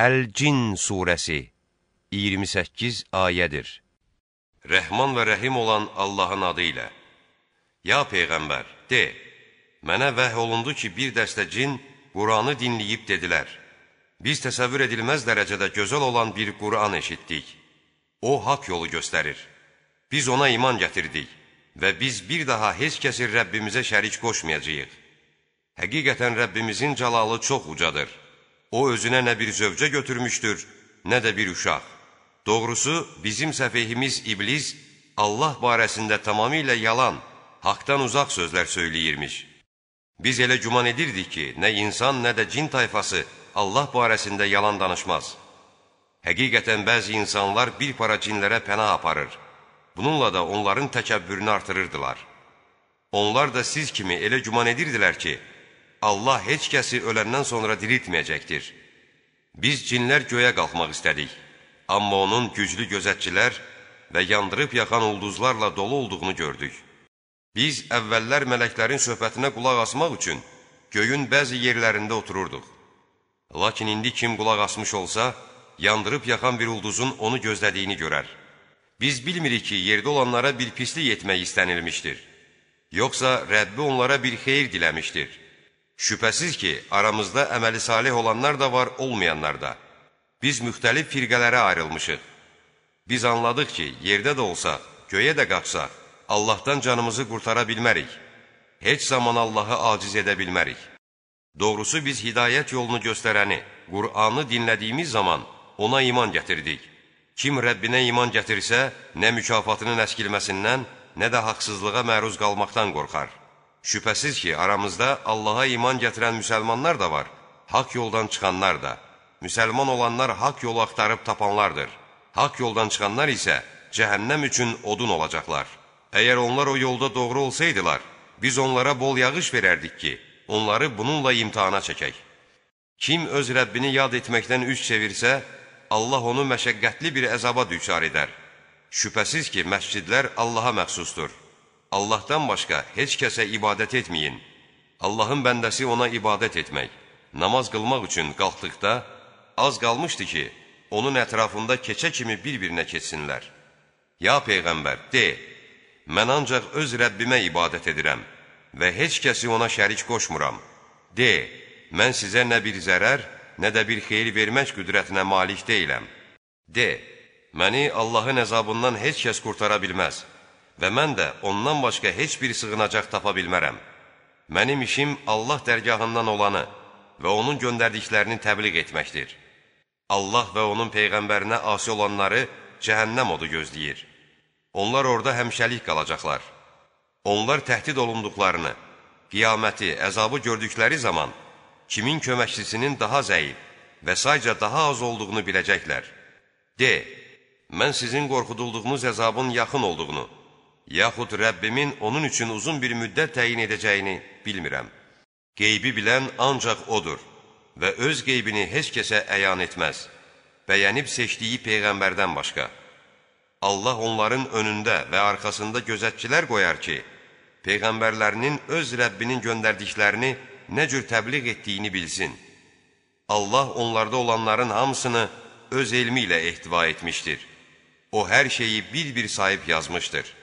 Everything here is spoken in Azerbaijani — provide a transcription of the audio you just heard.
Əl-Cin surəsi 28 ayədir. Rəhman və rəhim olan Allahın adı ilə. Ya Peyğəmbər, de, mənə vəh olundu ki, bir dəstə cin Quranı dinləyib dedilər. Biz təsəvvür edilməz dərəcədə gözəl olan bir Quran eşitdik. O, haqq yolu göstərir. Biz ona iman gətirdik və biz bir daha heç kəsi Rəbbimizə şərik qoşmayacaq. Həqiqətən Rəbbimizin cəlalı çox ucadır. O, özünə nə bir zövcə götürmüşdür, nə də bir uşaq. Doğrusu, bizim səfehimiz İblis Allah barəsində tamamilə yalan, haqdan uzaq sözlər söyləyirmiş. Biz elə güman edirdik ki, nə insan, nə də cin tayfası Allah barəsində yalan danışmaz. Həqiqətən bəzi insanlar bir para cinlərə pənah aparır. Bununla da onların təkəbbürünü artırırdılar. Onlar da siz kimi elə güman edirdilər ki, Allah heç kəsi öləndən sonra diriltməyəcəkdir. Biz cinlər göyə qalxmaq istədik. Amma onun güclü gözətçilər və yandırıb yaxan ulduzlarla dolu olduğunu gördük. Biz əvvəllər mələklərin söhbətinə qulaq asmaq üçün göyün bəzi yerlərində otururduq. Lakin indi kim qulaq asmış olsa, yandırıb yaxan bir ulduzun onu gözlədiyini görər. Biz bilmirik ki, yerdə olanlara bir pislik etmək istənilmişdir. Yoxsa Rəbbi onlara bir xeyir diləmişdir. Şübhəsiz ki, aramızda əməli salih olanlar da var, olmayanlar da. Biz müxtəlif firqələrə ayrılmışıq. Biz anladıq ki, yerdə də olsaq, göyə də qalxsaq, Allahdan canımızı qurtara bilmərik. Heç zaman Allahı aciz edə bilmərik. Doğrusu biz hidayət yolunu göstərəni, Qur'anı dinlədiyimiz zaman ona iman gətirdik. Kim Rəbbinə iman gətirsə, nə mükafatının əskilməsindən, nə də haqsızlığa məruz qalmaqdan qorxar. Şübhəsiz ki, aramızda Allaha iman gətirən müsəlmanlar da var, haqq yoldan çıxanlar da. Müsəlman olanlar haqq yolu axtarıb tapanlardır. Haqq yoldan çıxanlar isə cəhənnəm üçün odun olacaqlar. Əgər onlar o yolda doğru olsaydılar, biz onlara bol yağış verərdik ki, onları bununla imtihana çəkək. Kim öz Rəbbini yad etməkdən üç çevirsə, Allah onu məşəqqətli bir əzaba düçar edər. Şübhəsiz ki, məscidlər Allaha məxsusdur. Allahdan başqa heç kəsə ibadət etməyin. Allahın bəndəsi ona ibadət etmək, namaz qılmaq üçün qalxdıqda, az qalmışdı ki, onun ətrafında keçə kimi bir-birinə keçsinlər. Ya Peyğəmbər, de, mən ancaq öz Rəbbimə ibadət edirəm və heç kəsi ona şərik qoşmuram. De, mən sizə nə bir zərər, nə də bir xeyir vermək qüdrətinə malik deyiləm. De, məni Allahın əzabından heç kəs qurtara bilməz və mən də ondan başqa heç bir sığınacaq tapa bilmərəm. Mənim işim Allah dərgahından olanı və onun göndərdiklərini təbliğ etməkdir. Allah və onun Peyğəmbərinə asi olanları cəhənnəm odu gözləyir. Onlar orada həmşəlik qalacaqlar. Onlar təhdid olunduqlarını, qiyaməti, əzabı gördükləri zaman kimin köməkçisinin daha zəif və sayca daha az olduğunu biləcəklər. De, mən sizin qorxudulduğunuz əzabın yaxın olduğunu, yaxud Rəbbimin onun üçün uzun bir müddət təyin edəcəyini bilmirəm. Qeybi bilən ancaq odur və öz qeybini heç kəsə əyan etməz, bəyənib seçdiyi Peyğəmbərdən başqa. Allah onların önündə və arxasında gözətçilər qoyar ki, Peyğəmbərlərinin öz Rəbbinin göndərdiklərini nə cür təbliğ etdiyini bilsin. Allah onlarda olanların hamısını öz elmi ilə ehtiva etmişdir. O hər şeyi bir-bir sahib yazmışdır.